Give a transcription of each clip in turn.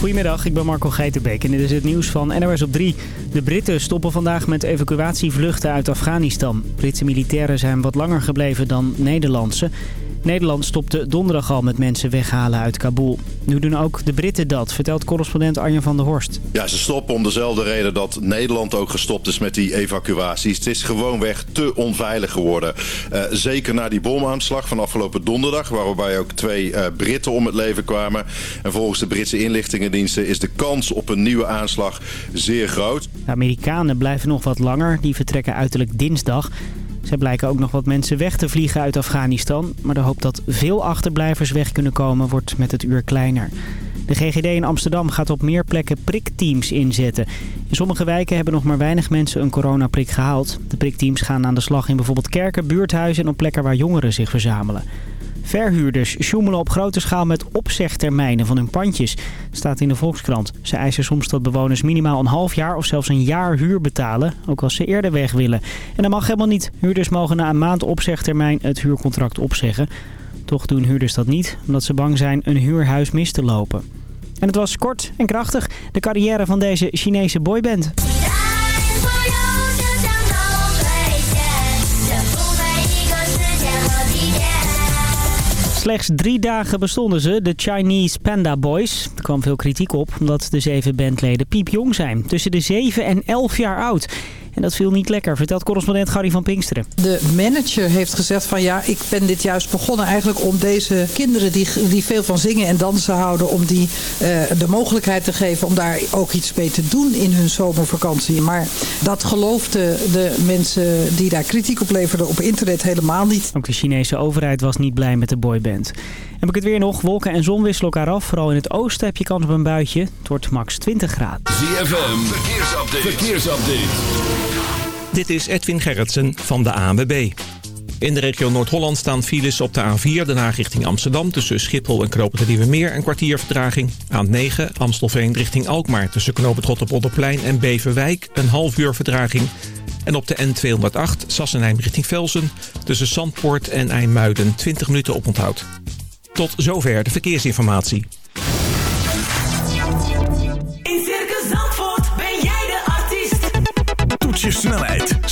Goedemiddag, ik ben Marco Geitenbeek en dit is het nieuws van NOS op 3. De Britten stoppen vandaag met evacuatievluchten uit Afghanistan. Britse militairen zijn wat langer gebleven dan Nederlandse. Nederland stopte donderdag al met mensen weghalen uit Kabul. Nu doen ook de Britten dat, vertelt correspondent Arjen van der Horst. Ja, ze stoppen om dezelfde reden dat Nederland ook gestopt is met die evacuaties. Het is gewoonweg te onveilig geworden. Uh, zeker na die bomaanslag van afgelopen donderdag... waarbij ook twee uh, Britten om het leven kwamen. En volgens de Britse inlichtingendiensten is de kans op een nieuwe aanslag zeer groot. De Amerikanen blijven nog wat langer. Die vertrekken uiterlijk dinsdag. Zij blijken ook nog wat mensen weg te vliegen uit Afghanistan. Maar de hoop dat veel achterblijvers weg kunnen komen wordt met het uur kleiner. De GGD in Amsterdam gaat op meer plekken prikteams inzetten. In sommige wijken hebben nog maar weinig mensen een coronaprik gehaald. De prikteams gaan aan de slag in bijvoorbeeld kerken, buurthuizen en op plekken waar jongeren zich verzamelen. Verhuurders sjoemelen op grote schaal met opzegtermijnen van hun pandjes. staat in de Volkskrant. Ze eisen soms dat bewoners minimaal een half jaar of zelfs een jaar huur betalen. Ook als ze eerder weg willen. En dat mag helemaal niet. Huurders mogen na een maand opzegtermijn het huurcontract opzeggen. Toch doen huurders dat niet, omdat ze bang zijn een huurhuis mis te lopen. En het was kort en krachtig, de carrière van deze Chinese boyband. Slechts drie dagen bestonden ze, de Chinese Panda Boys. Er kwam veel kritiek op omdat de zeven bandleden piepjong zijn. Tussen de 7 en 11 jaar oud. En dat viel niet lekker, vertelt correspondent Gary van Pinksteren. De manager heeft gezegd van ja, ik ben dit juist begonnen eigenlijk om deze kinderen die, die veel van zingen en dansen houden... om die uh, de mogelijkheid te geven om daar ook iets mee te doen in hun zomervakantie. Maar dat geloofden de mensen die daar kritiek op leverden op internet helemaal niet. Ook de Chinese overheid was niet blij met de boyband. Heb ik het weer nog. Wolken en zon wisselen elkaar af. Vooral in het oosten heb je kans op een buitje. Het wordt max 20 graden. ZFM, verkeersupdate. verkeersupdate. Dit is Edwin Gerritsen van de ANWB. In de regio Noord-Holland staan files op de A4 Den Haag richting Amsterdam... tussen Schiphol en Nieuwe Meer een kwartier vertraging. A9 Amstelveen richting Alkmaar tussen Knopen Rotterpolderplein en Beverwijk... een half uur vertraging. En op de N208 Sassenheim richting Velsen... tussen Zandpoort en IJmuiden 20 minuten oponthoud. Tot zover de verkeersinformatie. In Circus Zandvoort ben jij de artiest. Toets je snelheid,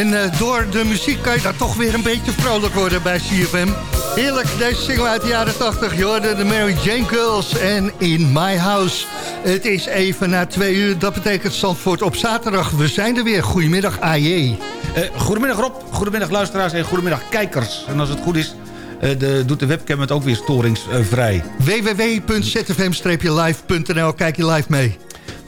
En eh, door de muziek kan je daar toch weer een beetje vrolijk worden bij CFM. Heerlijk, deze single uit de jaren 80. Je hoorde de Mary Jane Girls en In My House. Het is even na twee uur, dat betekent Zandvoort op zaterdag. We zijn er weer. Goedemiddag, AJ. Eh, goedemiddag Rob, goedemiddag luisteraars en goedemiddag kijkers. En als het goed is, eh, de, doet de webcam het ook weer storingsvrij. www.zfm-live.nl, kijk je live mee.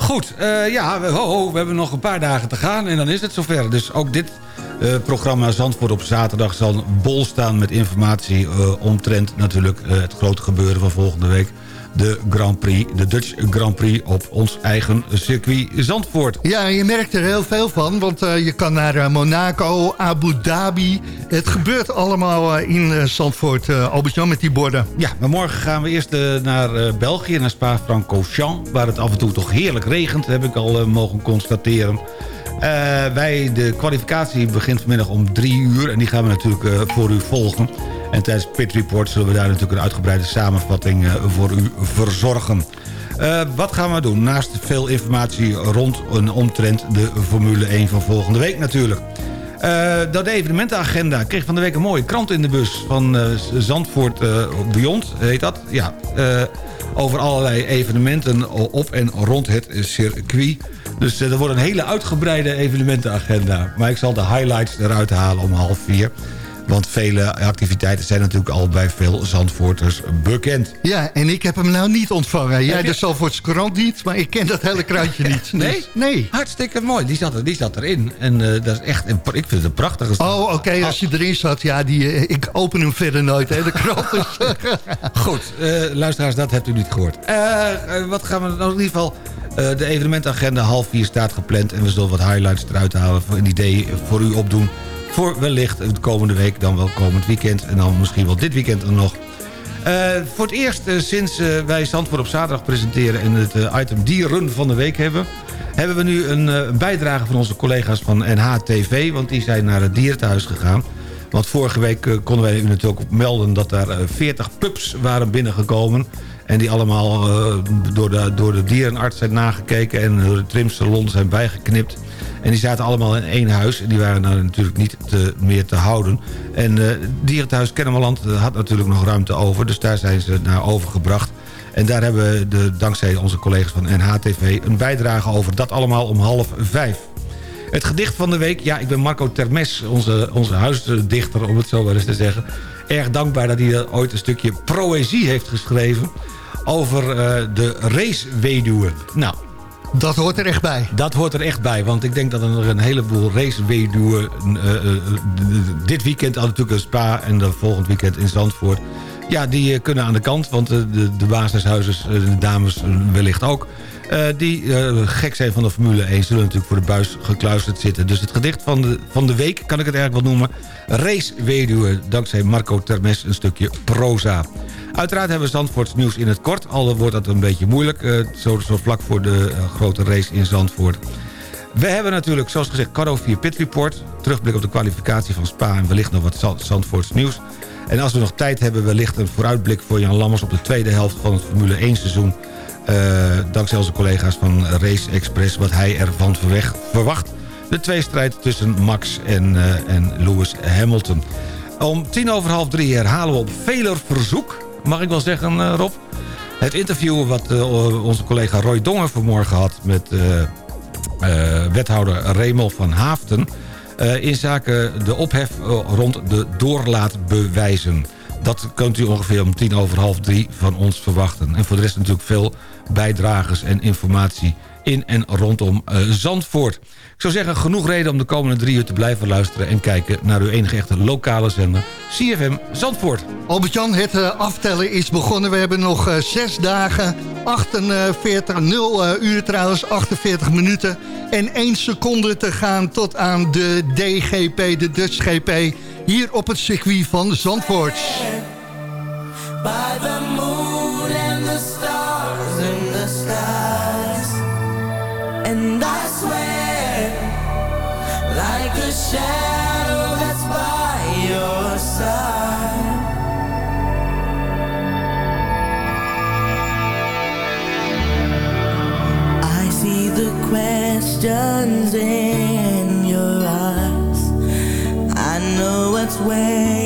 Goed, eh, ja, ho, ho, we hebben nog een paar dagen te gaan en dan is het zover. Dus ook dit eh, programma Zandvoort op zaterdag zal bol staan met informatie... eh, omtrent natuurlijk het grote gebeuren van volgende week. De Grand Prix, de Dutch Grand Prix op ons eigen circuit Zandvoort. Ja, je merkt er heel veel van, want eh, je kan naar eh, Monaco, Abu Dhabi. Het gebeurt allemaal eh, in Zandvoort, Albert-Jan, met die borden. Ja, maar morgen gaan we eerst naar België, naar Spa-Francorchamps... waar het af en toe toch heerlijk regent, heb ik al mogen constateren. Wij, de kwalificatie begint vanmiddag om drie uur... en die gaan we natuurlijk voor u volgen. En tijdens Pit Report zullen we daar natuurlijk een uitgebreide samenvatting eh, voor u verzorgen. Eh, wat gaan we doen? Naast veel informatie rond en omtrent de Formule 1 van volgende week natuurlijk. Eh, dat evenementenagenda. Kreeg van de week een mooie krant in de bus van Zandvoort Beyond, heet dat. Ja, over allerlei evenementen op en rond het circuit. Dus er wordt een hele uitgebreide evenementenagenda. Maar ik zal de highlights eruit halen om half vier. Want vele activiteiten zijn natuurlijk al bij veel Zandvoorters bekend. Ja, en ik heb hem nou niet ontvangen. Jij je- de Zandvoortse krant niet, maar ik ken dat hele krantje niet. Dus- Nee? Nee. Hartstikke mooi, die zat, er, die zat erin. En eh, dat is echt, een, ik vind het een prachtige stad. Oh, oké, als je erin zat, ja, die, eh, ik open hem verder nooit, hè, de krant. Dus, Goed, eh, luisteraars, dat hebt u niet gehoord. Eh, eh, wat gaan we nou in ieder geval... de evenementagenda half vier staat gepland... en we zullen wat highlights eruit halen... voor een idee voor u opdoen... voor wellicht de komende week, dan wel komend weekend... en dan misschien wel dit weekend er nog. Eh, voor het eerst eh, sinds eh, wij Zandvoort op zaterdag presenteren... en het item dieren van de week hebben... hebben we nu een, bijdrage van onze collega's van NHTV... want die zijn naar het dierenthuis gegaan... Want vorige week konden wij u natuurlijk ook melden... dat daar eh, 40 pups waren binnengekomen... en die allemaal door, de, door de dierenarts zijn nagekeken... en door de trimsalon zijn bijgeknipt. En die zaten allemaal in één huis... en die waren nou natuurlijk niet te, meer te houden. En eh dierenthuis Kennemerland eh, had natuurlijk nog ruimte over... dus daar zijn ze naar overgebracht... En daar hebben we de, dankzij onze collega's van NHTV... een bijdrage over. Dat allemaal om half vijf. Het gedicht van de week, ja, ik ben Marco Termes, onze, onze huisdichter, om het zo maar eens te zeggen. Erg dankbaar dat hij er ooit een stukje proëzie heeft geschreven... over eh, de raceweduwe. Nou, dat hoort er echt bij. dat hoort er echt bij, want ik denk dat er een heleboel raceweduwen... eh, eh, dit weekend al natuurlijk in Spa en dan volgend weekend in Zandvoort... Ja, die eh, kunnen aan de kant, want eh, de, de eh, de dames eh, wellicht ook... eh, die eh, gek zijn van de Formule 1 zullen natuurlijk voor de buis gekluisterd zitten. Dus het gedicht van de, van de week, kan ik het eigenlijk wel noemen... Race Weduwe, dankzij Marco Termes een stukje proza. Uiteraard hebben we Zandvoorts nieuws in het kort, al wordt dat een beetje moeilijk... eh, zo, zo vlak voor de grote race in Zandvoort. We hebben natuurlijk, zoals gezegd, Cardo 4 Pit Report. Terugblik op de kwalificatie van Spa en wellicht nog wat Zand- Zandvoorts nieuws. En als we nog tijd hebben, wellicht een vooruitblik voor Jan Lammers... op de tweede helft van het Formule 1 seizoen. Eh, dankzij onze collega's van Race Express, wat hij ervan verwacht. De tweestrijd tussen Max en, eh, en Lewis Hamilton. Om tien over half drie herhalen we op veler verzoek, mag ik wel zeggen eh, Rob... het interview wat onze collega Roy Dongen vanmorgen had... met wethouder Remel van Haafden... in zaken de ophef rond de doorlaatbewijzen. Dat kunt u ongeveer om tien over half drie van ons verwachten. En voor de rest natuurlijk veel bijdragers en informatie in en rondom eh, Zandvoort. Ik zou zeggen, genoeg reden om de komende drie uur te blijven luisteren... en kijken naar uw enige echte lokale zender, CFM Zandvoort. Albert-Jan, het eh, aftellen is begonnen. We hebben nog eh, zes dagen, 48, 0 eh, uur trouwens, 48 minuten... en 1 seconde te gaan tot aan de DGP, de Dutch GP... hier op het circuit van Zandvoort. By the moon and the stars in the skies. And I swear, like a shadow that's by your side. I see the questions in way.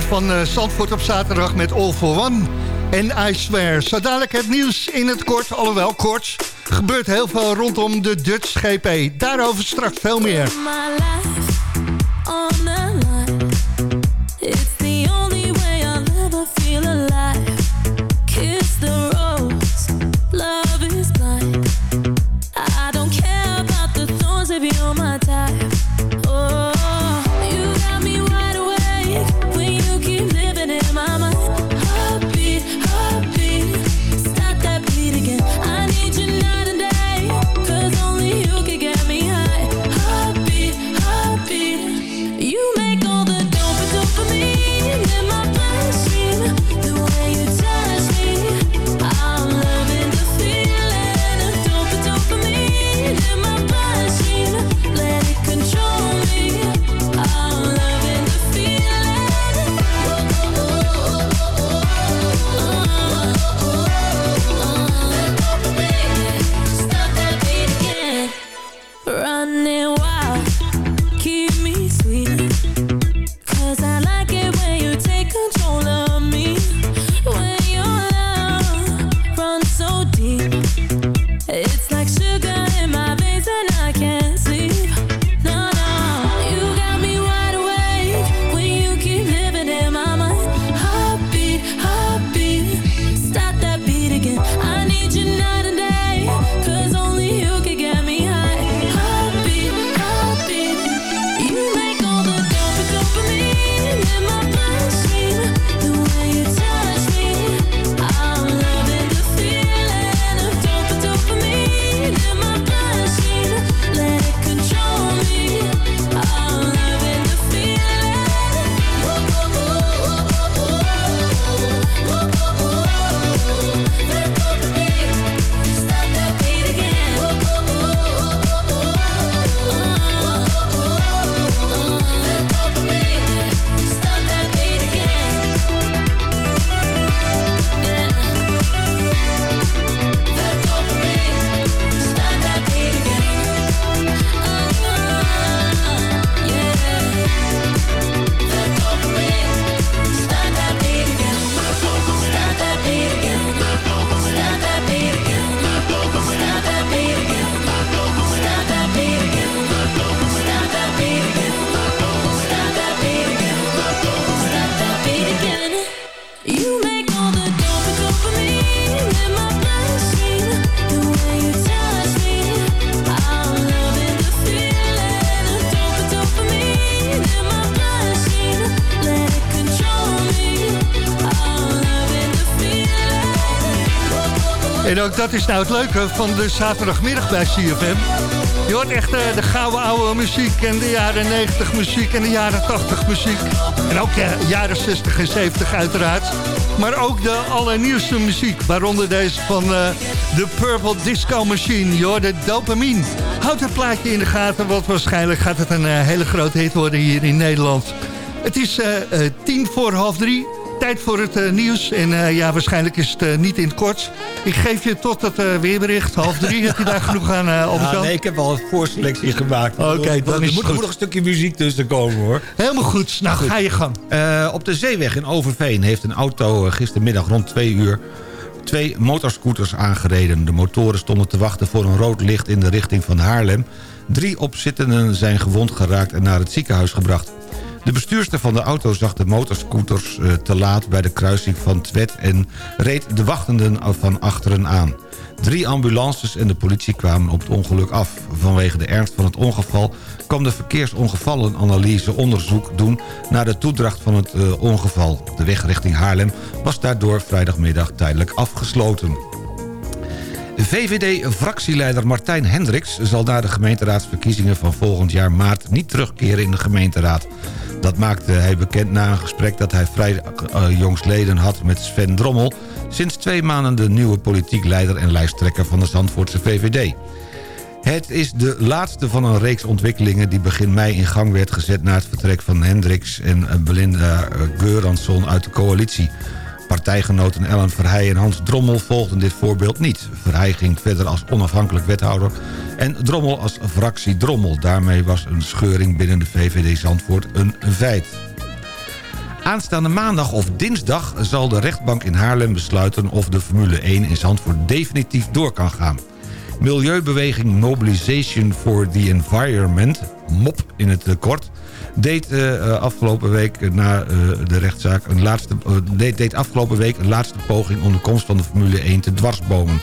Van uh, op zaterdag met All for One. En I swear. Zo dadelijk het nieuws in het kort, alhoewel kort. Gebeurt heel veel rondom de Dutch GP. Daarover straks veel meer. Dat is nou het leuke van de zaterdagmiddag bij CFM. Je hoort echt eh, de gouden oude muziek en de jaren 90 muziek en de jaren 80 muziek. En ook ja, jaren 60 en 70 uiteraard. Maar ook de allernieuwste muziek, waaronder deze van eh, de Purple Disco Machine. Je hoort de dopamine. Houd het plaatje in de gaten, want waarschijnlijk gaat het een eh, hele grote hit worden hier in Nederland. Het is tien voor half drie. Tijd voor het eh, nieuws. En eh, ja, waarschijnlijk is het eh, niet in het kort. Ik geef je tot het weerbericht. Half drie. Heb je daar genoeg aan, uh, Ja, nee, ik heb al een voorselectie gemaakt. Oké, Er- dan er is moet, goed. moet nog een stukje muziek tussen komen, hoor. Helemaal goed. Nou, ga je gang. Op de zeeweg in Overveen heeft een auto gistermiddag rond twee uur... twee motorscooters aangereden. De motoren stonden te wachten voor een rood licht in de richting van Haarlem. Drie opzittenden zijn gewond geraakt en naar het ziekenhuis gebracht. De bestuurster van de auto zag de motorscooters eh, te laat bij de kruising van Twet... en reed de wachtenden van achteren aan. Drie ambulances en de politie kwamen op het ongeluk af. Vanwege de ernst van het ongeval kwam de verkeersongevallenanalyse onderzoek doen... naar de toedracht van het eh, ongeval. De weg richting Haarlem was daardoor vrijdagmiddag tijdelijk afgesloten. VVD-fractieleider Martijn Hendricks zal na de gemeenteraadsverkiezingen van volgend jaar maart niet terugkeren in de gemeenteraad. Dat maakte hij bekend na een gesprek dat hij vrij eh, jongsleden had met Sven Drommel... sinds twee maanden de nieuwe politiek leider en lijsttrekker van de Zandvoortse VVD. Het is de laatste van een reeks ontwikkelingen die begin mei in gang werd gezet... na het vertrek van Hendricks en eh, Belinda eh, Geuransson uit de coalitie. Partijgenoten Ellen Verheij en Hans Drommel volgden dit voorbeeld niet. Verheij ging verder als onafhankelijk wethouder en Drommel als fractie Drommel. Daarmee was een scheuring binnen de VVD Zandvoort een feit. Aanstaande maandag of dinsdag zal de rechtbank in Haarlem besluiten... of de Formule 1 in Zandvoort definitief door kan gaan. Milieubeweging Mobilization for the Environment, MOP in het kort... deed eh, afgelopen week na eh, de rechtszaak een laatste, eh, deed, deed afgelopen week een laatste poging... om de komst van de Formule 1 te dwarsbomen.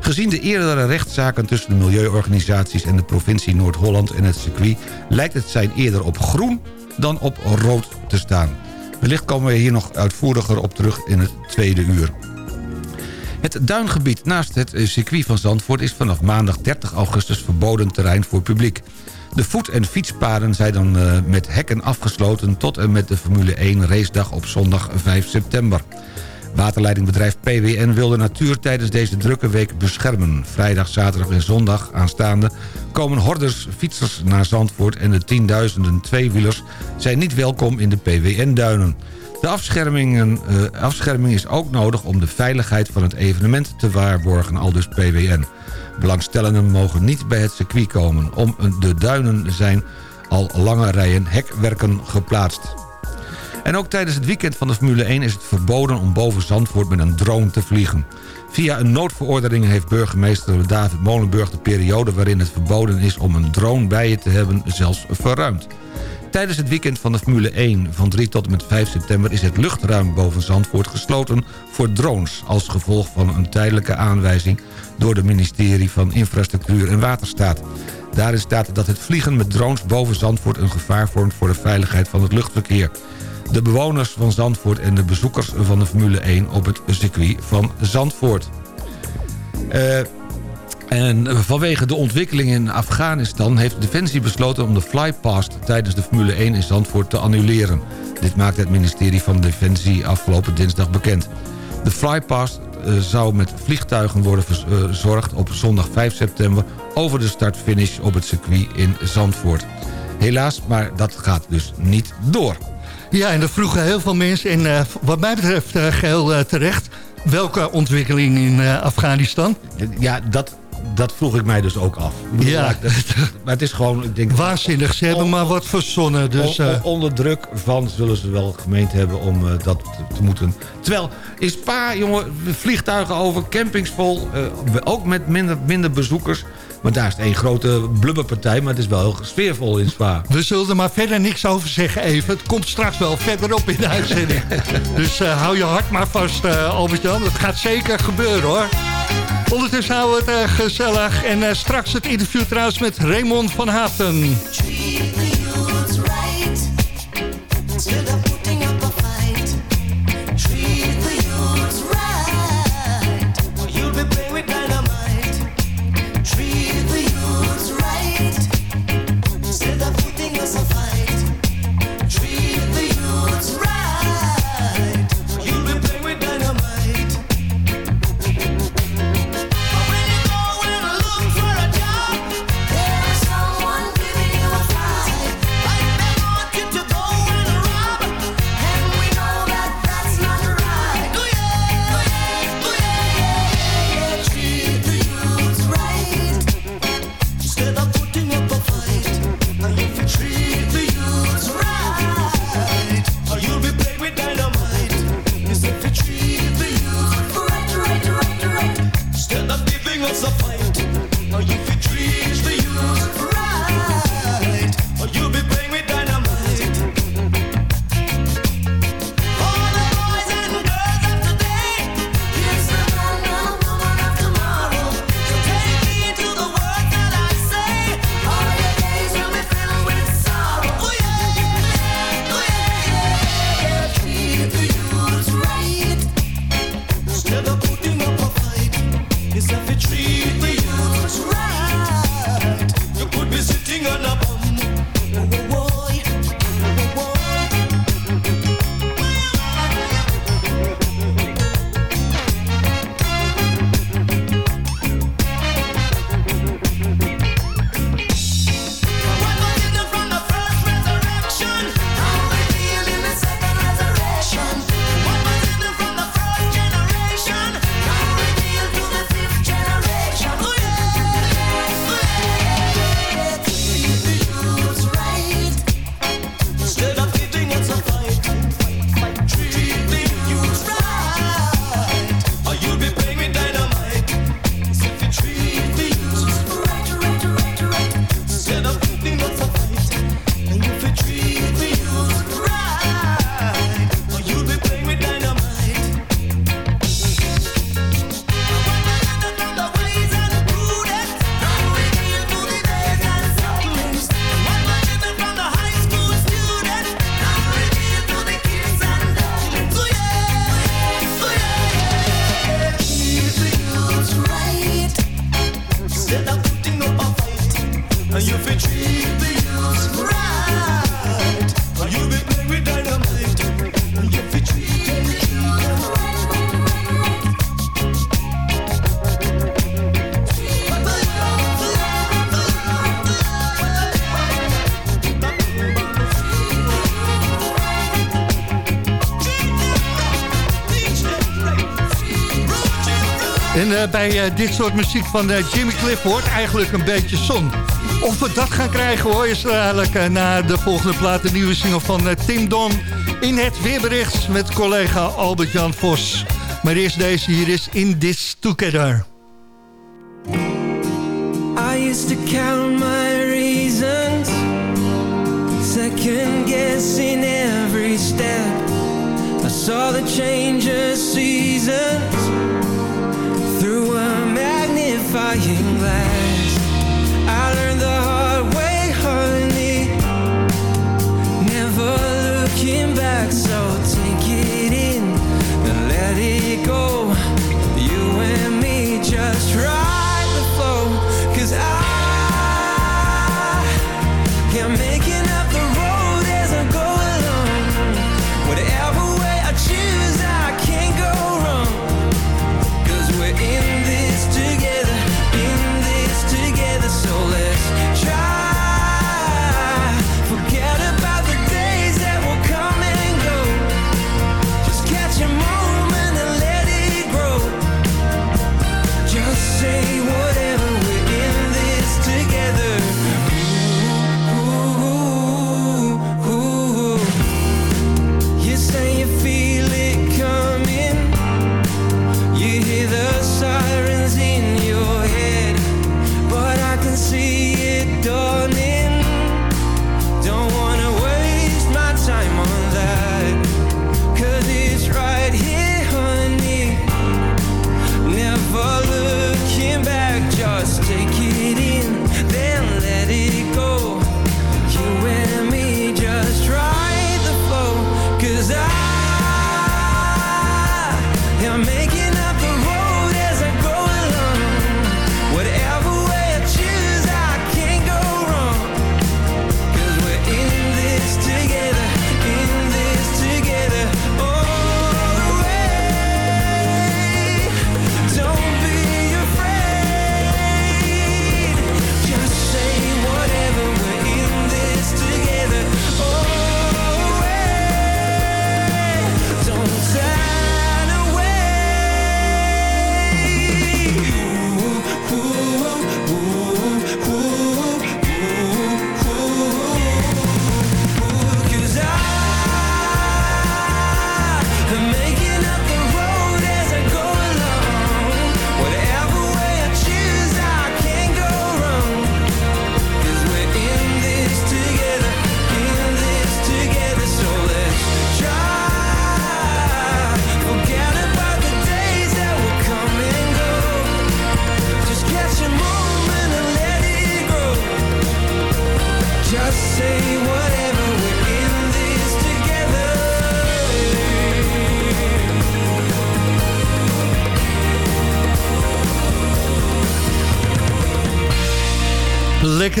Gezien de eerdere rechtszaken tussen de milieuorganisaties... en de provincie Noord-Holland en het circuit... lijkt het zijn eerder op groen dan op rood te staan. Wellicht komen we hier nog uitvoeriger op terug in het tweede uur. Het duingebied naast het eh, circuit van Zandvoort... is vanaf maandag 30 augustus verboden terrein voor publiek. De voet- en fietspaden zijn dan eh, met hekken afgesloten... tot en met de Formule 1 racedag op zondag 5 september. Waterleidingbedrijf PWN wil de natuur tijdens deze drukke week beschermen. Vrijdag, zaterdag en zondag aanstaande komen horders, fietsers naar Zandvoort... en de tienduizenden tweewielers zijn niet welkom in de PWN-duinen. De afschermingen, eh, afscherming is ook nodig om de veiligheid van het evenement te waarborgen, aldus PWN. Belangstellenden mogen niet bij het circuit komen. Om de duinen zijn al lange rijen hekwerken geplaatst. En ook tijdens het weekend van de Formule 1 is het verboden om boven Zandvoort met een drone te vliegen. Via een noodverordening heeft burgemeester David Molenburg de periode waarin het verboden is om een drone bij je te hebben zelfs verruimd. Tijdens het weekend van de Formule 1 van 3 tot en met 5 september... is het luchtruim boven Zandvoort gesloten voor drones... als gevolg van een tijdelijke aanwijzing... door het ministerie van Infrastructuur en Waterstaat. Daarin staat dat het vliegen met drones boven Zandvoort... een gevaar vormt voor de veiligheid van het luchtverkeer. De bewoners van Zandvoort en de bezoekers van de Formule 1... op het circuit van Zandvoort. Eh... En vanwege de ontwikkeling in Afghanistan heeft Defensie besloten om de flypast tijdens de Formule 1 in Zandvoort te annuleren. Dit maakte het ministerie van Defensie afgelopen dinsdag bekend. De flypast eh, zou met vliegtuigen worden verzorgd op zondag 5 september over de start-finish op het circuit in Zandvoort. Helaas, maar dat gaat dus niet door. Ja, en dat vroegen heel veel mensen. En uh, wat mij betreft uh, geheel uh, terecht. Welke ontwikkeling in Afghanistan? Ja, dat, dat vroeg ik mij dus ook af. Ja. Maar het is gewoon... Ik denk, Waanzinnig, ze hebben maar wat verzonnen. Dus, on, on, onder druk van zullen ze wel gemeend hebben om uh, dat te, te, moeten. Terwijl, in Spa, jongen, vliegtuigen over, campings vol. Uh, ook met minder, minder bezoekers. Maar daar is één grote blubberpartij, maar het is wel heel sfeervol in Spa. We zullen er maar verder niks over zeggen even. Het komt straks wel verderop in de uitzending. dus uh, hou je hart maar vast, Albert-Jan. Het gaat zeker gebeuren, hoor. Ondertussen houden we het uh, gezellig. En uh, straks het interview trouwens met Raymond van Haafden. Bij eh, dit soort muziek van eh, Jimmy Cliff hoort eigenlijk een beetje zon. Of we dat gaan krijgen hoor, is eigenlijk eh, na de volgende plaat de nieuwe single van eh, Tim Don in het weerbericht met collega Albert-Jan Vos. Maar eerst deze hier is In This Together.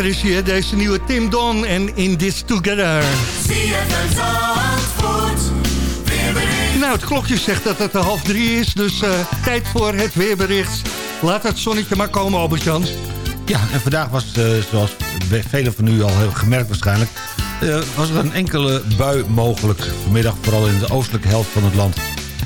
Is hier deze nieuwe Tim Don en In This Together. Nou, het klokje zegt dat het half drie is, dus eh, tijd voor het weerbericht. Laat het zonnetje maar komen, Albert-Jan. Ja, en vandaag was, eh, zoals velen van u al hebben gemerkt waarschijnlijk... eh, was er een enkele bui mogelijk vanmiddag, vooral in de oostelijke helft van het land.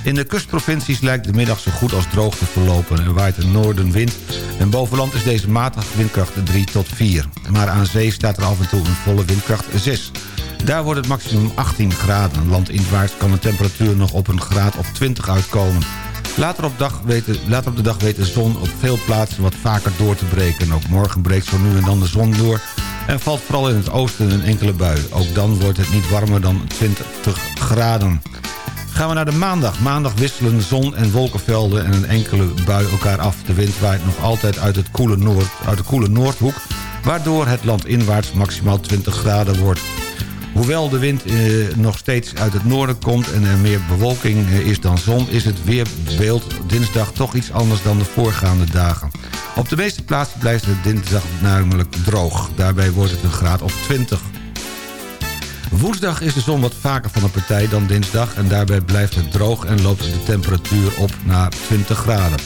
In de kustprovincies lijkt de middag zo goed als droog te verlopen. Er waait een noordenwind en bovenland is deze matig windkracht 3 tot 4. Maar aan zee staat er af en toe een volle windkracht 6. Daar wordt het maximum 18 graden. Landinwaarts kan de temperatuur nog op een graad of 20 uitkomen. Later op, dag later op de dag weet de zon op veel plaatsen wat vaker door te breken. Ook morgen breekt zo nu en dan de zon door... en valt vooral in het oosten een enkele bui. Ook dan wordt het niet warmer dan 20 graden. Gaan we naar de maandag. Maandag wisselen zon en wolkenvelden en een enkele bui elkaar af. De wind waait nog altijd uit, het koele noord, uit de koele noordhoek... waardoor het land inwaarts maximaal 20 graden wordt. Hoewel de wind eh, nog steeds uit het noorden komt en er meer bewolking eh, is dan zon... is het weerbeeld dinsdag toch iets anders dan de voorgaande dagen. Op de meeste plaatsen blijft het dinsdag namelijk droog. Daarbij wordt het een graad of 20. Woensdag is de zon wat vaker van de partij dan dinsdag... en daarbij blijft het droog en loopt de temperatuur op naar 20 graden.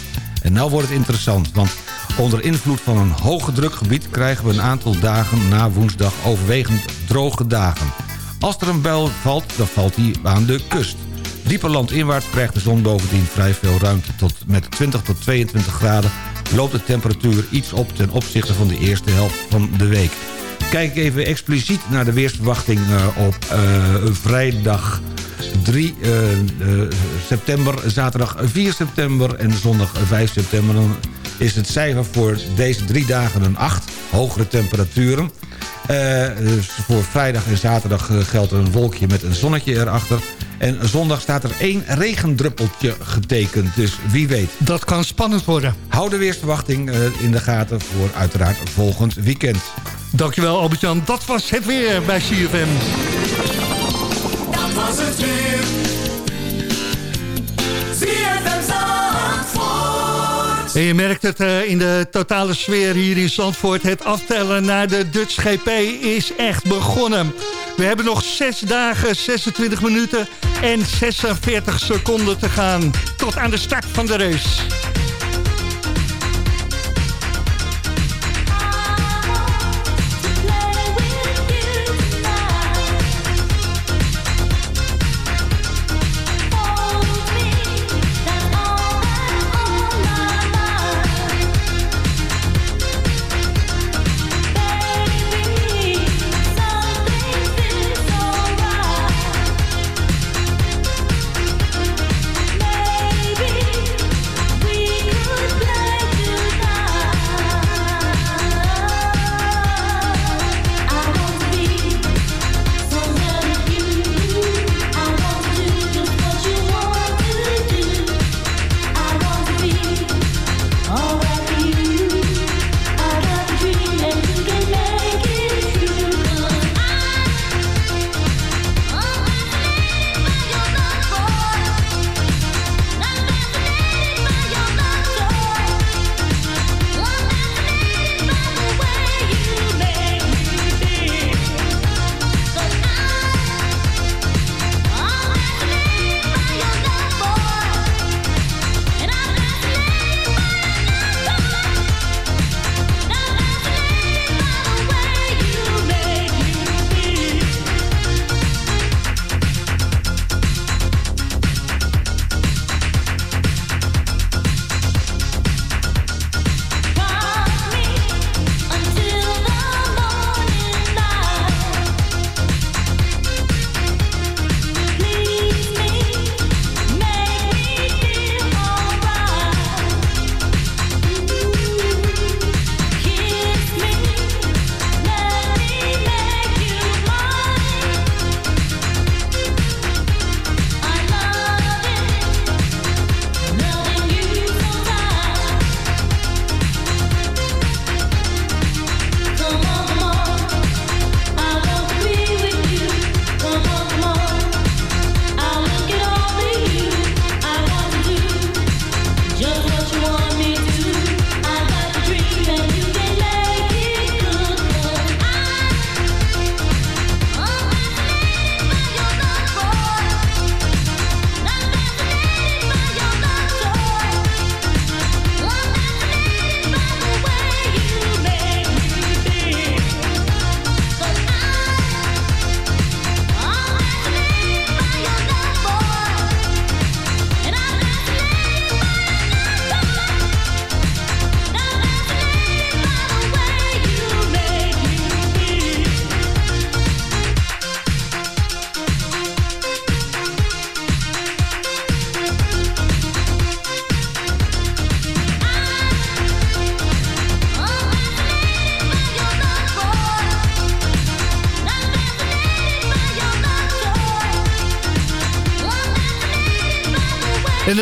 En nou wordt het interessant, want onder invloed van een hoge drukgebied... krijgen we een aantal dagen na woensdag overwegend droge dagen. Als er een buil valt, dan valt die aan de kust. Dieper landinwaarts krijgt de zon bovendien vrij veel ruimte. Tot met 20 tot 22 graden loopt de temperatuur iets op ten opzichte van de eerste helft van de week. Kijk even expliciet naar de weersverwachting eh, op eh, vrijdag 3 eh, september, zaterdag 4 september en zondag 5 september. Is het cijfer voor deze drie dagen een 8, hogere temperaturen. Eh, dus voor vrijdag en zaterdag eh, geldt een wolkje met een zonnetje erachter. En zondag staat er één regendruppeltje getekend, dus wie weet. Dat kan spannend worden. Hou de weersverwachting eh, in de gaten voor uiteraard volgend weekend. Dankjewel Albert-Jan. Dat was het weer bij CFM. Dat was het weer. Zandvoort. En je merkt het eh, in de totale sfeer hier in Zandvoort. Het aftellen naar de Dutch GP is echt begonnen. We hebben nog 6 dagen, 26 minuten en 46 seconden te gaan. Tot aan de start van de race.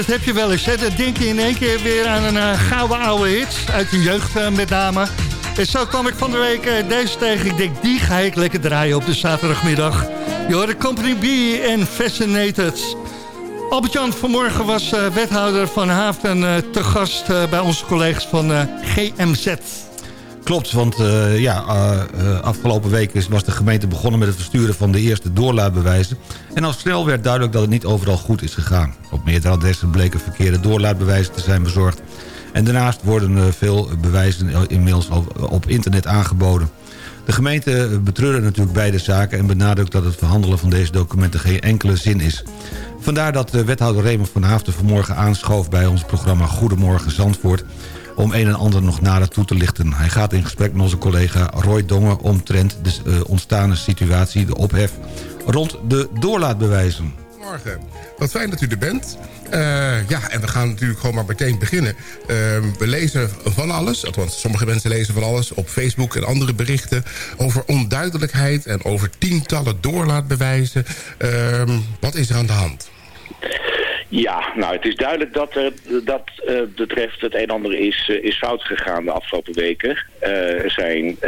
Dat heb je wel eens, hè? Denk je in één keer weer aan een uh, gouden oude hit. Uit de jeugd uh, met name. En zo kwam ik van de week uh, deze tegen. Ik denk, die ga ik lekker draaien op de zaterdagmiddag. Je hoort de Company B en Fascinated. Albert-Jan vanmorgen was wethouder van Haafden te gast bij onze collega's van GMZ. Klopt, want ja, afgelopen week was de gemeente begonnen met het versturen van de eerste doorlaatbewijzen. En al snel werd duidelijk dat het niet overal goed is gegaan. Op meerdere adressen bleken verkeerde doorlaatbewijzen te zijn bezorgd. En daarnaast worden veel bewijzen inmiddels op internet aangeboden. De gemeente betreurde natuurlijk beide zaken en benadrukt dat het verhandelen van deze documenten geen enkele zin is. Vandaar dat de wethouder Raymond van Haafden vanmorgen aanschoof... bij ons programma Goedemorgen Zandvoort om een en ander nog nader toe te lichten. Hij gaat in gesprek met onze collega Roy Dongen... omtrent de uh, ontstane situatie, de ophef... rond de doorlaatbewijzen. Morgen. Wat fijn dat u er bent. Uh, ja, en we gaan natuurlijk gewoon maar meteen beginnen. Uh, we lezen van alles, althans sommige mensen lezen van alles... op Facebook en andere berichten over onduidelijkheid... en over tientallen doorlaatbewijzen. Uh, wat is er aan de hand? Ja, nou het is duidelijk dat er dat betreft het een en ander is, uh, is fout gegaan de afgelopen weken. Uh, er zijn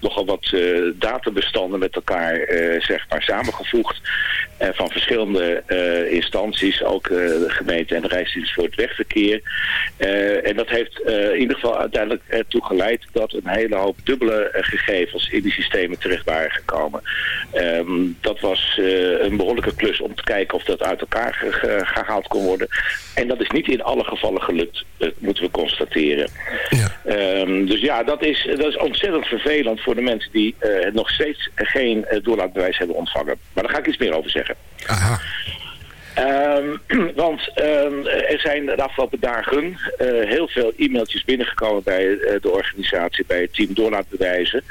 nogal wat databestanden met elkaar zeg maar samengevoegd van verschillende instanties, ook de gemeente en de Rijksdienst voor het wegverkeer. en dat heeft in ieder geval uiteindelijk ertoe geleid dat een hele hoop dubbele gegevens in die systemen terecht waren gekomen. Um, dat was een behoorlijke klus om te kijken of dat uit elkaar gehaald kon worden. En dat is niet in alle gevallen gelukt, dat moeten we constateren. Ja. Um, dus ja, dat is, dat is ontzettend vervelend voor de mensen die uh, nog steeds geen uh, doorlaatbewijs hebben ontvangen. Maar daar ga ik iets meer over zeggen. Aha. Um, want um, er zijn de afgelopen dagen uh, heel veel e-mailtjes binnengekomen bij uh, de organisatie, bij het team doorlaatbewijzen.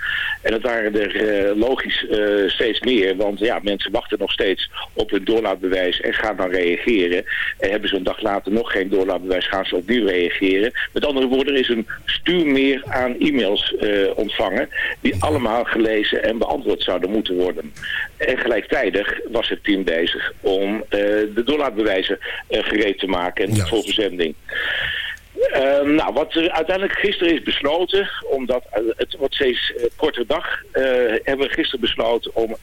En dat waren er uh, logisch steeds meer, want ja, mensen wachten nog steeds op hun doorlaatbewijs en gaan dan reageren. En hebben ze een dag later nog geen doorlaatbewijs, gaan ze opnieuw reageren. Met andere woorden, er is een stuurmeer aan e-mails ontvangen die allemaal gelezen en beantwoord zouden moeten worden. En gelijktijdig was het team bezig om de doorlaatbewijzen uh, gereed te maken en voor verzending. Uh, nou, wat er uiteindelijk gisteren is besloten, omdat uh, het wordt steeds uh, korte dag, hebben we gisteren besloten om,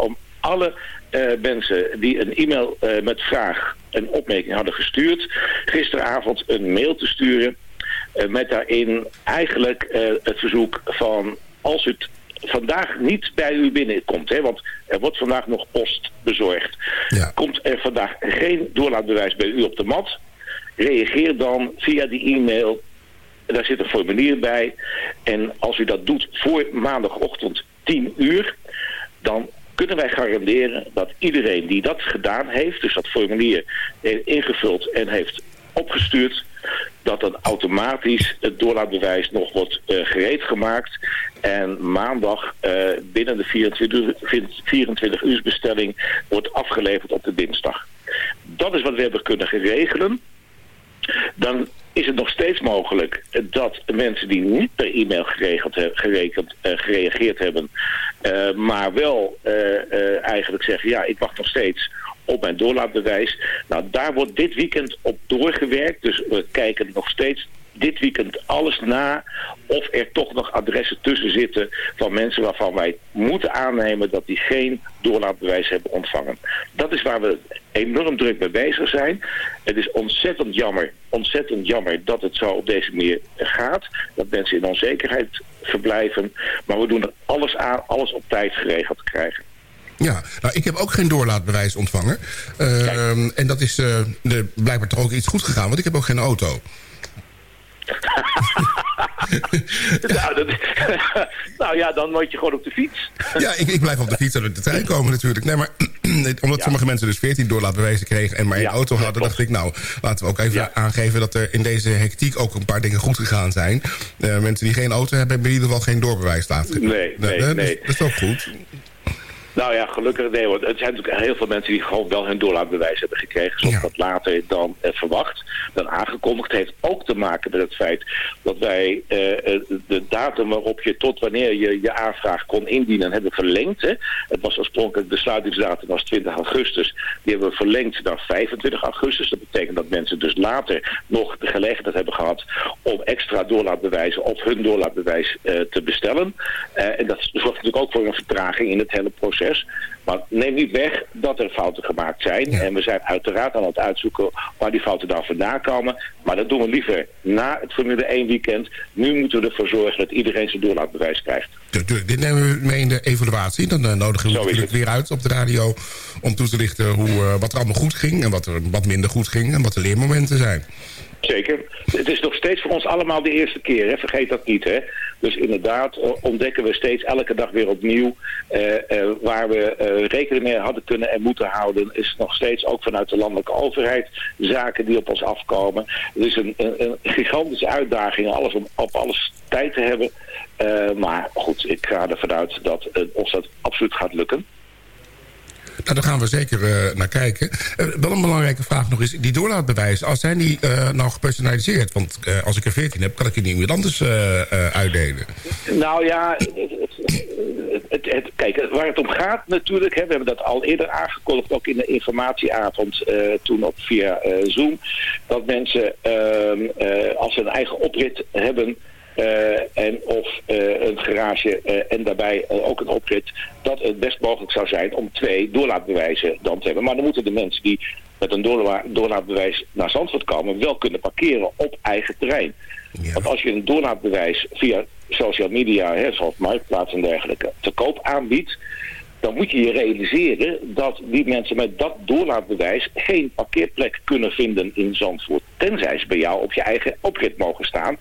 om alle mensen die een e-mail met vraag en opmerking hadden gestuurd, gisteravond een mail te sturen met daarin eigenlijk het verzoek van als het vandaag niet bij u binnenkomt. Hè, want er wordt vandaag nog post bezorgd. Ja. Komt er vandaag geen doorlaatbewijs bij u op de mat... reageer dan via die e-mail. Daar zit een formulier bij. En als u dat doet voor maandagochtend 10 uur... dan kunnen wij garanderen dat iedereen die dat gedaan heeft... dus dat formulier heeft ingevuld en heeft opgestuurd dat dan automatisch het doorlaatbewijs nog wordt uh, gereed gemaakt. En maandag uh, binnen de 24, 24 uur bestelling wordt afgeleverd op de dinsdag. Dat is wat we hebben kunnen regelen. Dan is het nog steeds mogelijk dat mensen die niet per e-mail geregeld, gerekend, uh, gereageerd hebben, maar wel eigenlijk zeggen, ja, ik wacht nog steeds op mijn doorlaatbewijs. Nou, daar wordt dit weekend op doorgewerkt. Dus we kijken nog steeds dit weekend alles na of er toch nog adressen tussen zitten van mensen waarvan wij moeten aannemen dat die geen doorlaatbewijs hebben ontvangen. Dat is waar we enorm druk mee bezig zijn. Het is ontzettend jammer, ontzettend jammer dat het zo op deze manier gaat. Dat mensen in onzekerheid verblijven. Maar we doen er alles aan, alles op tijd geregeld te krijgen. Ja, nou ik heb ook geen doorlaatbewijs ontvangen. Uh, en dat is uh, de, blijkbaar toch ook iets goed gegaan, want ik heb ook geen auto. nou, dat, nou, ja, dan moet je gewoon op de fiets. ja, ik, ik blijf op de fiets en de trein komen natuurlijk. Nee, maar omdat ja. sommige mensen dus 14 doorlaatbewijzen kregen en maar één ja, auto hadden, dacht ik, nou, laten we ook even ja. aangeven dat er in deze hectiek ook een paar dingen goed gegaan zijn. Uh, mensen die geen auto hebben, hebben in ieder geval geen doorbewijs laten. Nee, nee, nee. nee. Dat is ook goed. Nou ja, gelukkig nee. Want het zijn natuurlijk heel veel mensen die gewoon wel hun doorlaatbewijs hebben gekregen. Ja. dat later dan eh, verwacht, dan aangekondigd. heeft ook te maken met het feit dat wij eh, de datum waarop je tot wanneer je je aanvraag kon indienen hebben verlengd. Hè. Het was oorspronkelijk de sluitingsdatum was 20 augustus. Die hebben we verlengd naar 25 augustus. Dat betekent dat mensen dus later nog de gelegenheid hebben gehad om extra doorlaatbewijzen of hun doorlaatbewijs uh, te bestellen. Uh, en dat zorgt natuurlijk ook voor een vertraging in het hele proces. Maar neem niet weg dat er fouten gemaakt zijn. Ja. En we zijn uiteraard aan het uitzoeken waar die fouten dan vandaan komen. Maar dat doen we liever na het Formule 1 weekend. Nu moeten we ervoor zorgen dat iedereen zijn doorlaatbewijs krijgt. Dit nemen we mee in de evaluatie. Dan uh, nodigen we natuurlijk weer uit op de radio... om toe te lichten hoe, uh, wat er allemaal goed ging... en wat er wat minder goed ging en wat de leermomenten zijn. Zeker. Het is nog steeds voor ons allemaal de eerste keer, hè? vergeet dat niet. Hè? Dus inderdaad eh, ontdekken we steeds elke dag weer opnieuw eh, eh, waar we rekening mee hadden kunnen en moeten houden. Is nog steeds ook vanuit de landelijke overheid zaken die op ons afkomen. Het is een, een, gigantische uitdaging alles om op alles tijd te hebben. Maar goed, ik ga ervan uit dat ons dat absoluut gaat lukken. Nou, daar gaan we zeker eh, naar kijken. Eh, wel een belangrijke vraag nog is, die doorlaatbewijzen, als zijn die eh, nou gepersonaliseerd? Want als ik er 14 heb, kan ik die niet iemand anders uitdelen. Nou ja, het, het, kijk, waar het om gaat natuurlijk, hè, we hebben dat al eerder aangekondigd, ook in de informatieavond toen op via Zoom, dat mensen ehm, eh, als ze een eigen oprit hebben en of eh, een garage eh, en daarbij eh, ook een oprit, dat het best mogelijk zou zijn om twee doorlaatbewijzen dan te hebben. Maar dan moeten de mensen die met een doorla- doorlaatbewijs naar Zandvoort komen wel kunnen parkeren op eigen terrein. Want als je een doorlaatbewijs via social media, hè, zoals Marktplaats en dergelijke, te koop aanbiedt, dan moet je je realiseren dat die mensen met dat doorlaatbewijs geen parkeerplek kunnen vinden in Zandvoort. Tenzij ze bij jou op je eigen oprit mogen staan.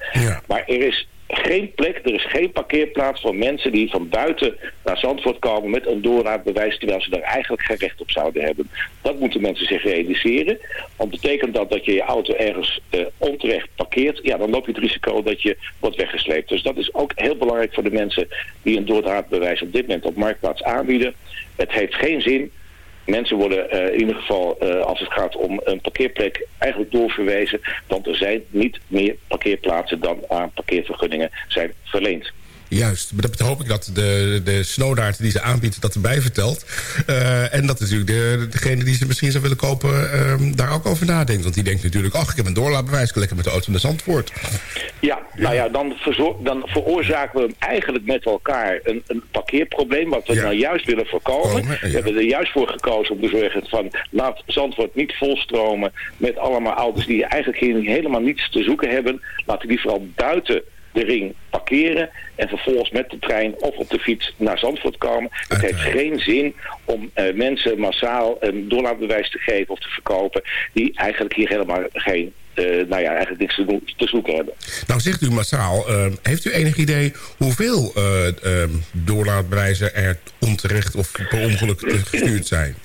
Maar er is geen plek, er is geen parkeerplaats voor mensen die van buiten naar Zandvoort komen met een doorlaatbewijs, terwijl ze daar eigenlijk geen recht op zouden hebben. Dat moeten mensen zich realiseren. Want betekent dat dat je je auto ergens eh, onterecht parkeert, ja, dan loop je het risico dat je wordt weggesleept. Dus dat is ook heel belangrijk voor de mensen die een doorlaatbewijs op dit moment op Marktplaats aanbieden. Het heeft geen zin Mensen worden eh, in ieder geval, eh, als het gaat om een parkeerplek, eigenlijk doorverwezen. Want er zijn niet meer parkeerplaatsen dan aan parkeervergunningen zijn verleend. Juist, maar dat hoop ik dat de, de snowdaart die ze aanbiedt dat erbij vertelt. Eh, en dat natuurlijk de, degene die ze misschien zou willen kopen ehm, daar ook over nadenkt. Want die denkt natuurlijk, ach, ik heb een doorlaatbewijs, ik lekker met de auto naar Zandvoort. Ja, nou ja, dan, dan veroorzaken we hem eigenlijk met elkaar een, een parkeerprobleem, wat we nou juist willen voorkomen. We hebben er juist voor gekozen om te zorgen van laat Zandvoort niet volstromen met allemaal auto's die eigenlijk helemaal niets te zoeken hebben. Laten die vooral buiten de ring parkeren en vervolgens met de trein of op de fiets naar Zandvoort komen. Het heeft geen zin om eh, mensen massaal een doorlaatbewijs te geven of te verkopen die eigenlijk hier helemaal geen, eh, nou ja, eigenlijk niks te, doen, te zoeken hebben. Nou zegt u massaal, ehm, heeft u enig idee hoeveel eh, doorlaatbewijzen er onterecht of per ongeluk eh, gestuurd zijn?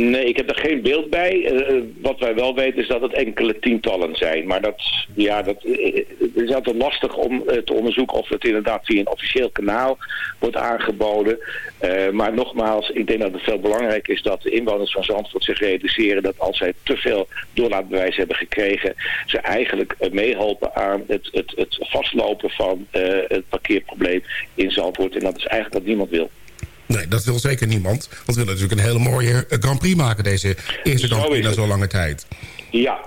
Nee, ik heb er geen beeld bij. Eh, eh, wat wij wel weten is dat het enkele tientallen zijn. Maar dat, ja, dat eh, het is altijd lastig om eh, te onderzoeken of het inderdaad via een officieel kanaal wordt aangeboden. Eh, maar nogmaals, ik denk dat het veel belangrijk is dat de inwoners van Zandvoort zich realiseren dat als zij te veel doorlaatbewijs hebben gekregen, ze eigenlijk eh, meehelpen aan het, het, het vastlopen van eh, het parkeerprobleem in Zandvoort. En dat is eigenlijk wat niemand wil. Nee, dat wil zeker niemand. Want we willen natuurlijk een hele mooie eh, Grand Prix maken deze eerste Grand Prix na zo'n lange tijd. Ja,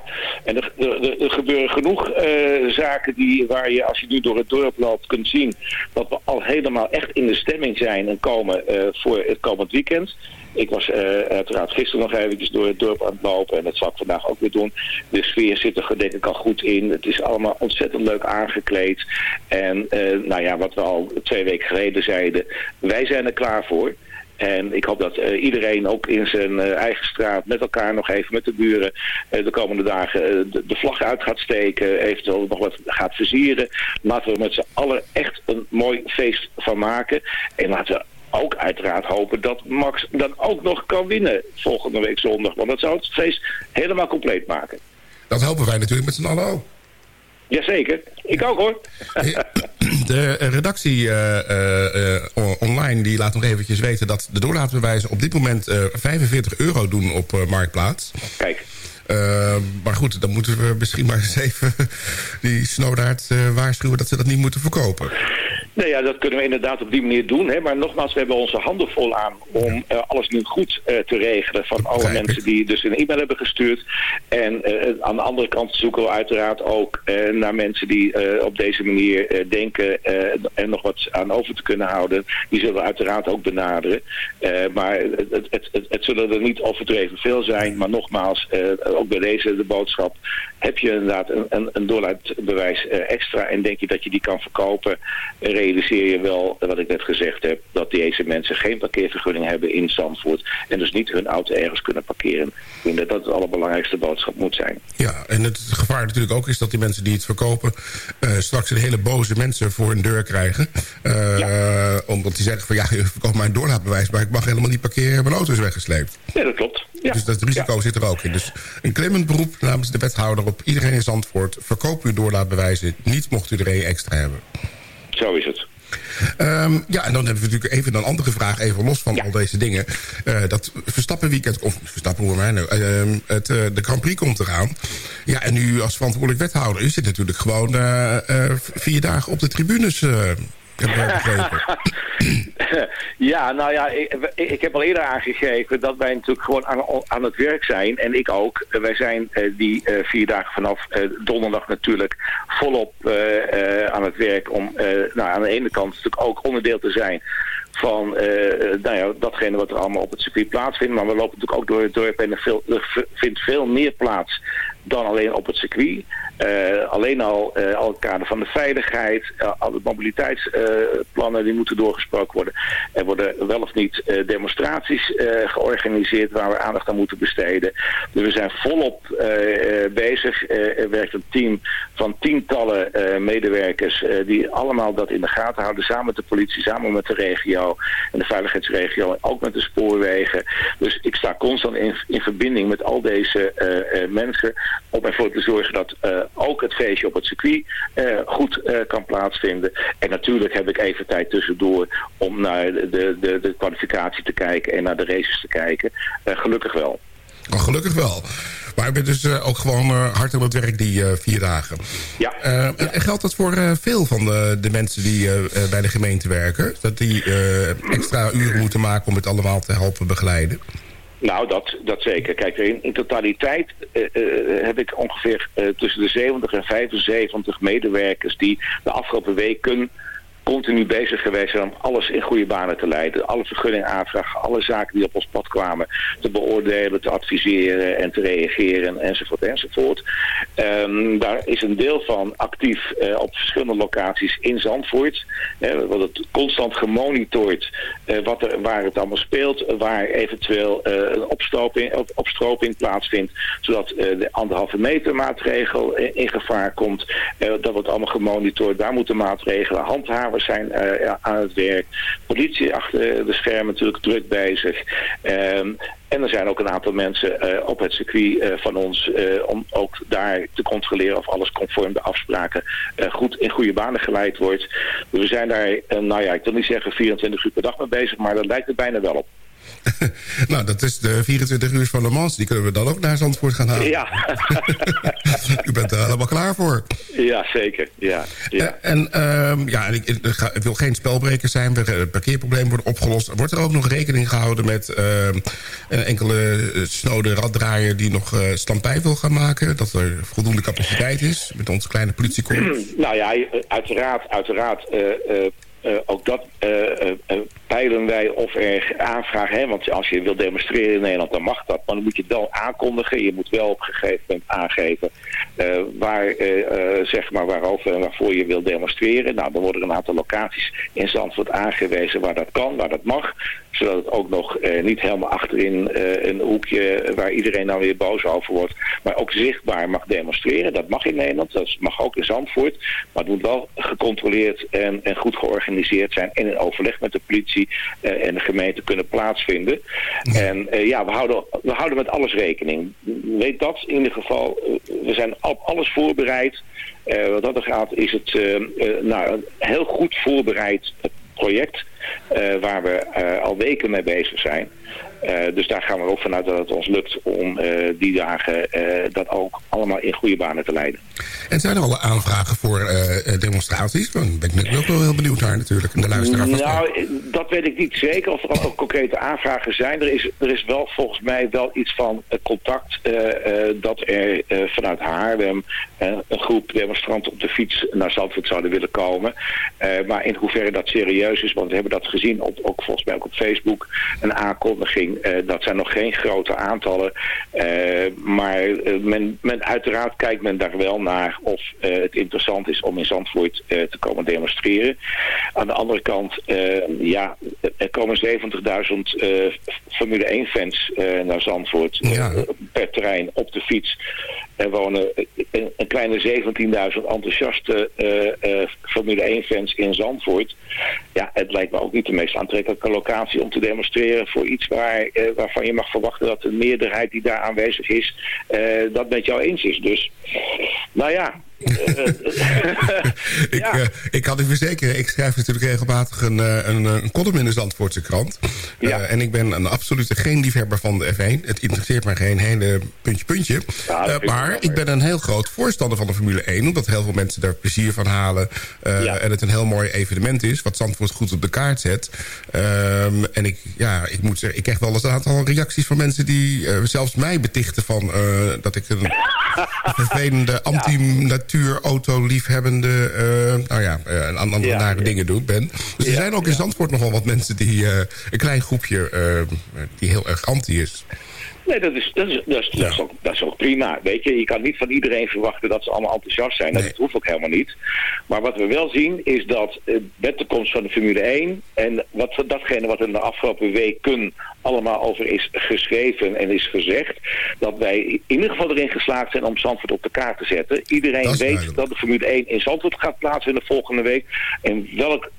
en er, er, gebeuren genoeg eh, zaken die, waar je als je nu door het dorp loopt kunt zien dat we al helemaal echt in de stemming zijn en komen eh, voor het komend weekend. Ik was eh, uiteraard gisteren nog eventjes door het dorp aan het lopen en dat zal ik vandaag ook weer doen. De sfeer zit er denk ik al goed in. Het is allemaal ontzettend leuk aangekleed. En eh, nou ja, wat we al twee weken geleden zeiden, wij zijn er klaar voor. En ik hoop dat eh, iedereen ook in zijn eigen straat met elkaar nog even met de buren de komende dagen de, de vlag uit gaat steken, eventueel nog wat gaat versieren. Laten we met z'n allen echt een mooi feest van maken. En laten we ook uiteraard hopen dat Max dan ook nog kan winnen volgende week zondag. Want dat zou het feest helemaal compleet maken. Dat hopen wij natuurlijk met z'n allen ook. Jazeker, ik ook hoor. De redactie eh, eh, eh, on- online die laat nog eventjes weten... dat de doorlaatbewijzen op dit moment eh, 45 euro doen op Marktplaats. Kijk. Maar goed, dan moeten we misschien maar eens even die snowdaard eh, waarschuwen... dat ze dat niet moeten verkopen. Nou ja, dat kunnen we inderdaad op die manier doen. Hè? Maar nogmaals, we hebben onze handen vol aan om eh, alles nu goed eh, te regelen van alle mensen die dus een e-mail hebben gestuurd. En eh, aan de andere kant zoeken we uiteraard ook naar mensen die op deze manier denken en nog wat aan over te kunnen houden. Die zullen we uiteraard ook benaderen. Maar het, het, het, zullen er niet overdreven veel zijn. Maar nogmaals, ook bij deze de boodschap. Heb je inderdaad een, een, een doorlaatbewijs extra en denk je dat je die kan verkopen? Realiseer je wel, wat ik net gezegd heb, dat deze mensen geen parkeervergunning hebben in Zandvoort en dus niet hun auto ergens kunnen parkeren. Ik denk dat dat het allerbelangrijkste boodschap moet zijn. Ja, en het gevaar natuurlijk ook is dat die mensen die het verkopen... eh, straks een hele boze mensen voor hun deur krijgen. Eh, Omdat die zeggen van ja, je verkoopt mij een doorlaatbewijs... maar ik mag helemaal niet parkeren, mijn auto is weggesleept. Ja, dat klopt. Ja. Dus dat risico zit er ook in. Dus een klemmend beroep namens de wethouder op iedereen in Zandvoort... verkoop uw doorlaatbewijzen niet mocht u er een extra hebben. Zo is het. Ehm, ja, en dan hebben we natuurlijk even een andere vraag, even los van al deze dingen. Eh, dat Verstappen weekend, of Verstappen hoor mij nou, ehm, het, eh, de Grand Prix komt eraan. Ja, en u als verantwoordelijk wethouder, u zit natuurlijk gewoon eh, vier dagen op de tribunes. ja, nou ja, ik, ik heb al eerder aangegeven dat wij natuurlijk gewoon aan, aan het werk zijn. En ik ook. Wij zijn eh, die eh, vier dagen vanaf eh, donderdag natuurlijk volop aan het werk om nou, aan de ene kant natuurlijk ook onderdeel te zijn van nou ja, datgene wat er allemaal op het circuit plaatsvindt. Maar we lopen natuurlijk ook door het dorp en veel, er vindt veel meer plaats dan alleen op het circuit. Eh, alleen al, eh, al het kader van de veiligheid, eh, alle mobiliteitsplannen die moeten doorgesproken worden. Er worden wel of niet demonstraties georganiseerd waar we aandacht aan moeten besteden. Dus we zijn volop bezig. Er werkt een team van tientallen medewerkers die allemaal dat in de gaten houden. Samen met de politie, samen met de regio en de veiligheidsregio en ook met de spoorwegen. Dus ik sta constant in, in verbinding met al deze mensen om ervoor te zorgen dat ook het feestje op het circuit eh, goed eh, kan plaatsvinden. En natuurlijk heb ik even tijd tussendoor om naar de, de, de kwalificatie te kijken en naar de races te kijken. Eh, gelukkig wel. Maar gelukkig wel. Maar ik ben dus ook gewoon hard aan het werk die vier dagen. Ja. En geldt dat voor veel van de, de mensen die bij de gemeente werken? Dat die extra uren moeten maken om het allemaal te helpen begeleiden? Nou, dat, dat zeker. Kijk, in, in totaliteit eh, eh, heb ik ongeveer eh, tussen de 70 en 75 medewerkers die de afgelopen weken continu bezig geweest zijn om alles in goede banen te leiden. Alle vergunning aanvragen, alle zaken die op ons pad kwamen te beoordelen, te adviseren en te reageren enzovoort enzovoort. Ehm, daar is een deel van actief eh, op verschillende locaties in Zandvoort. Eh, we worden het constant gemonitord eh, wat er, waar het allemaal speelt, waar eventueel eh, een opstroping, op, opstroping plaatsvindt, zodat de anderhalve meter maatregel in, in gevaar komt. Dat wordt allemaal gemonitord. Daar moeten maatregelen. Zijn eh, aan het werk. Politie achter de schermen natuurlijk druk bezig. Ehm, en er zijn ook een aantal mensen eh, op het circuit eh, van ons om ook daar te controleren of alles conform de afspraken goed in goede banen geleid wordt. We zijn daar, nou ja, ik wil niet zeggen 24 uur per dag mee bezig, maar dat lijkt er bijna wel op. nou, dat is de 24 uur van Le Mans. Die kunnen we dan ook naar Zandvoort gaan halen. Ja, U bent er helemaal klaar voor. ja zeker. Ja, ja. Eh, en ehm, ja, ik, wil geen spelbrekers zijn. Het parkeerprobleem wordt opgelost. Wordt er ook nog rekening gehouden met ehm, een enkele eh, snode raddraaier... die nog eh stampij wil gaan maken? Dat er voldoende capaciteit is met ons kleine politiekorps? nou ja, uiteraard, uiteraard. eh, eh, ook dat eh, eh, peilen wij of er aanvragen. Hè? Want als je wil demonstreren in Nederland, dan mag dat. Maar dan moet je het wel aankondigen. Je moet wel op een gegeven moment aangeven waar, zeg maar waarover en waarvoor je wil demonstreren. Nou, dan worden er een aantal locaties in Zandvoort aangewezen waar dat kan, waar dat mag. Zodat het ook nog eh, niet helemaal achterin eh, een hoekje waar iedereen dan weer boos over wordt. Maar ook zichtbaar mag demonstreren. Dat mag in Nederland, dat mag ook in Zandvoort. Maar het moet wel gecontroleerd en, en goed georganiseerd zijn. En in overleg met de politie eh, en de gemeente kunnen plaatsvinden. En ja, we houden, we houden met alles rekening. Weet dat in ieder geval. we zijn op alles voorbereid. Wat dat er gaat is het nou, een heel goed voorbereid project. Eh, waar we eh, al weken mee bezig zijn. Eh, dus daar gaan we ook vanuit dat het ons lukt om eh, die dagen eh, dat ook allemaal in goede banen te leiden. En zijn er al aanvragen voor demonstraties? Dan ben ik ook wel heel benieuwd naar natuurlijk. De luisteraar. Nou, dat weet ik niet zeker of er al ook concrete aanvragen zijn. Er is, er is wel volgens mij wel iets van contact dat er vanuit Haarlem een groep demonstranten op de fiets naar Zandvoort zouden willen komen. Maar in hoeverre dat serieus is, want we hebben dat gezien, op, ook volgens mij ook op Facebook, een aankondiging. Eh, dat zijn nog geen grote aantallen. Eh, maar eh, men, men, uiteraard kijkt men daar wel naar of het interessant is om in Zandvoort te komen demonstreren. Aan de andere kant, ja, er komen 70.000 eh, Formule 1 fans eh, naar Zandvoort per terrein op de fiets. Er wonen een, een kleine 17.000 enthousiaste Formule 1 fans in Zandvoort. Ja, het lijkt me ook niet de meest aantrekkelijke locatie om te demonstreren voor iets waar, eh, waarvan je mag verwachten dat de meerderheid die daar aanwezig is, eh, dat met jou eens is. Dus, nou ja, ik, eh, ik kan u verzekeren, ik schrijf natuurlijk regelmatig een, eh, een, een column in de Zandvoortse krant. Eh, en ik ben een absolute geen liefhebber van de F1. Het interesseert mij geen hele puntje puntje. Eh, maar ik ben een heel groot voorstander van de Formule 1. Omdat heel veel mensen daar plezier van halen. eh, En het een heel mooi evenement is. Wat Zandvoort goed op de kaart zet. Ehm, en ik, ja, ik moet zeggen, ik krijg wel eens een aantal reacties van mensen die eh, zelfs mij betichten van eh, dat ik een vervelende anti-natuur auto liefhebbende eh, nou ja, een andere Ja, nare ja. dingen doet ben. Dus er zijn ook in Zandvoort nogal wat mensen die eh, een klein groepje die heel erg anti is. Nee, dat is, dat, is, dat, is, dat, is ook, dat is ook prima. Weet je, je kan niet van iedereen verwachten dat ze allemaal enthousiast zijn. Dat hoeft ook helemaal niet. Maar wat we wel zien is dat eh, met de komst van de Formule 1 en wat, datgene wat er in de afgelopen weken allemaal over is geschreven en is gezegd, dat wij in ieder geval erin geslaagd zijn om Zandvoort op de kaart te zetten. Iedereen weet duidelijk. dat de Formule 1 in Zandvoort gaat plaatsvinden volgende week. En welk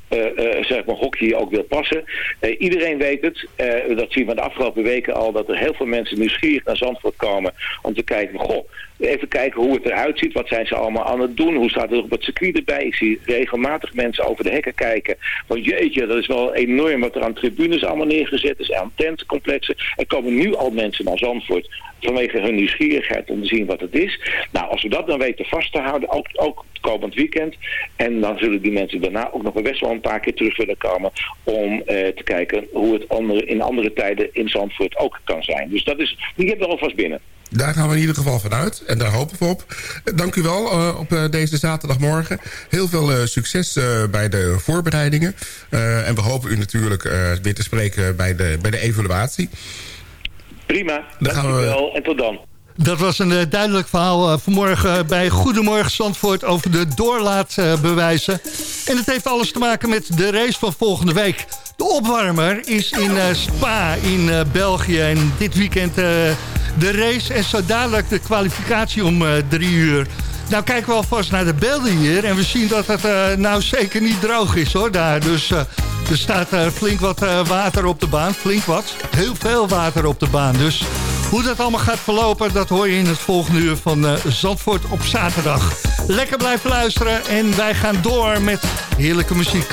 zeg maar hokje je ook wil passen. Eh, iedereen weet het. Eh, dat zien we de afgelopen weken al. Dat er heel veel mensen nieuwsgierig naar Zandvoort komen. Om te kijken, goh, even kijken hoe het eruit ziet. Wat zijn ze allemaal aan het doen? Hoe staat het op het circuit erbij? Ik zie regelmatig mensen over de hekken kijken. Van jeetje, dat is wel enorm wat er aan tribunes allemaal neergezet is. Aan tentencomplexen. Er komen nu al mensen naar Zandvoort. Vanwege hun nieuwsgierigheid om te zien wat het is. Nou, als we dat dan weten vast te houden, ook, ook het komend weekend. En dan zullen die mensen daarna ook nog best wel een paar keer terug willen komen. Om eh, te kijken hoe het andere, in andere tijden in Zandvoort ook kan zijn. Dus dat is, die hebben we alvast binnen. Daar gaan we in ieder geval vanuit. En daar hopen we op. Dank u wel eh, op eh, deze zaterdagmorgen. Heel veel eh, succes eh, bij de voorbereidingen. Eh, en we hopen u natuurlijk eh, weer te spreken bij de, bij de evaluatie. Prima, Dan gaan we- dankjewel en tot dan. Dat was een eh, duidelijk verhaal vanmorgen bij Goedemorgen Zandvoort... over de doorlaatbewijzen. en het heeft alles te maken met de race van volgende week. De opwarmer is in eh, Spa in eh, België. En dit weekend eh, de race en zo dadelijk de kwalificatie om eh, drie uur. Nou kijken we alvast naar de beelden hier... en we zien dat het eh, nou zeker niet droog is hoor daar. Dus eh, er staat flink wat water op de baan. Flink wat. Heel veel water op de baan. Dus hoe dat allemaal gaat verlopen, dat hoor je in het volgende uur van eh, Zandvoort op zaterdag. Lekker blijven luisteren en wij gaan door met heerlijke muziek.